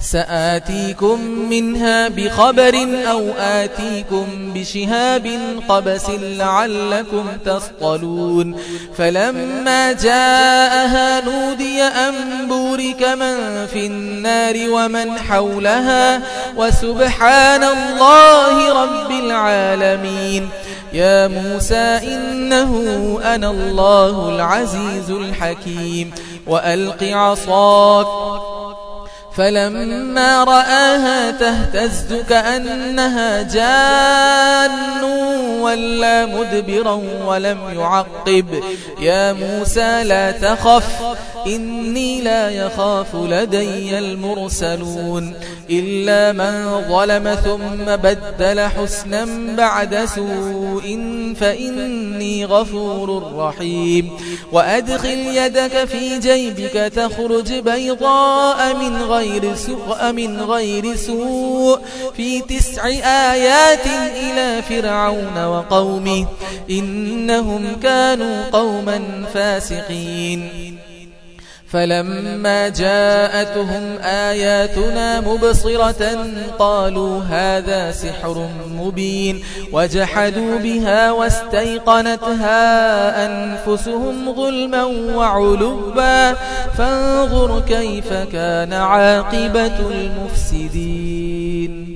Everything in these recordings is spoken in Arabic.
سآتيكم منها بخبر أو آتيكم بشهاب قبس لعلكم تصطلون فلما جاءها نودي أن بورك من في النار ومن حولها وسبحان الله رب العالمين. يا موسى إنه أنا الله العزيز الحكيم. وألق عصاك. فلما رآها تهتز كأنها جان ولا مدبرا ولم يعقب. يا موسى لا تخف إني لا يخاف لدي المرسلون. إلا من ظلم ثم بدل حسنا بعد سوء فإني غفور رحيم. وأدخل يدك في جيبك تخرج بيضاء من غير سوء من غير سوء. في تسع آيات إلى فرعون وقومه إنهم كانوا قوما فاسقين. فلما جاءتهم آياتنا مبصرة قالوا هذا سحر مبين وجحدوا بها واستيقنتها أنفسهم ظلما وعلبا فانظر كيف كان عاقبة المفسدين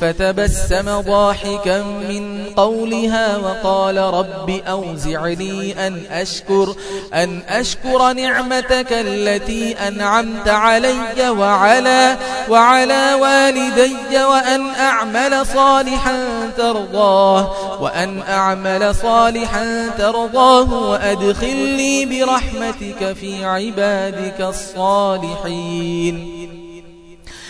فتبسم ضاحكا من قولها وقال رب أوزعني أن أشكر أن أشكر نعمتك التي أنعمت علي وعلى وعلى والدي وأن أعمل صالحا ترضاه وأن أعمل صالحا ترضاه وأدخلني برحمتك في عبادك الصالحين.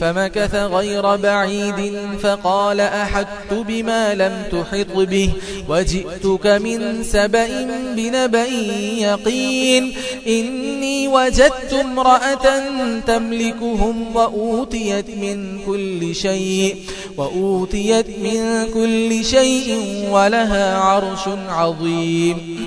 فمكث غير بعيد فقال أحدت بما لم تحط به وجئتك من سبأ بنبأ يقين إني وجدت امرأة تملكهم وأوتيت من كل شيء وأوتيت من كل شيء ولها عرش عظيم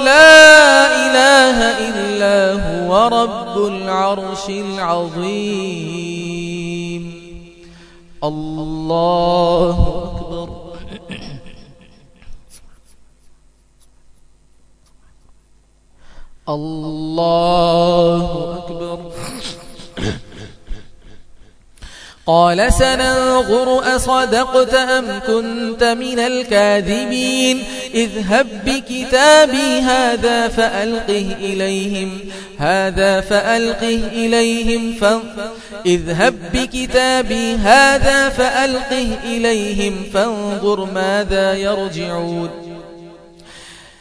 لا إله إلا هو رب العرش العظيم. الله أكبر. الله أكبر. قال سننظر أصدقت أم كنت من الكاذبين؟ اذهب بكتابي هذا فألقه إليهم هذا فألقه إليهم ف... اذهب بكتابي هذا فألقه إليهم فانظر ماذا يرجعون.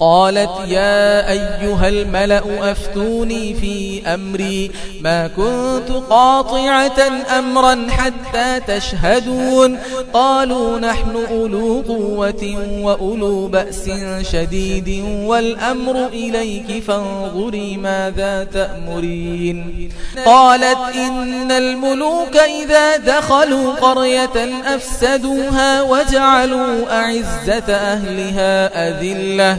قالت يا أيها الملأ أفتوني في أمري. ما كنت قاطعة أمرا حتى تشهدون. قالوا نحن أولو قوة وأولو بأس شديد والأمر إليك فانظري ماذا تأمرين. قالت إن الملوك إذا دخلوا قرية أفسدوها وجعلوا أعزة أهلها أذلة.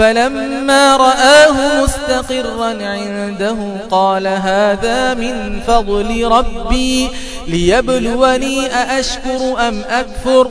فلما رآه مستقرا عنده قال هذا من فضل ربي ليبلوني أأشكر أم أكفر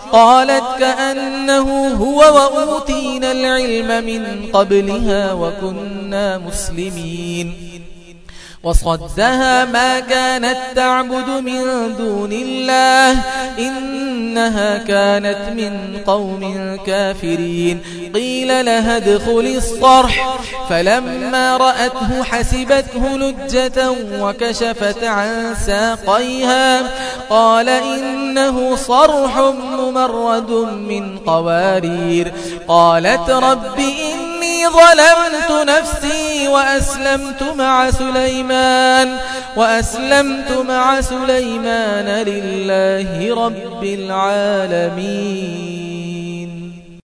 قالت كأنه هو وأوتينا العلم من قبلها وكنا مسلمين. وصدها ما كانت تعبد من دون الله. إنها كانت من قوم كافرين. قيل لها ادخل الصرح. فلما رأته حسبته لجة وكشفت عن ساقيها. قال إنه صرح ممرد من قوارير. قالت رب إني ظلمت نفسي وأسلمت مع سليمان وأسلمت مع سليمان لله رب العالمين.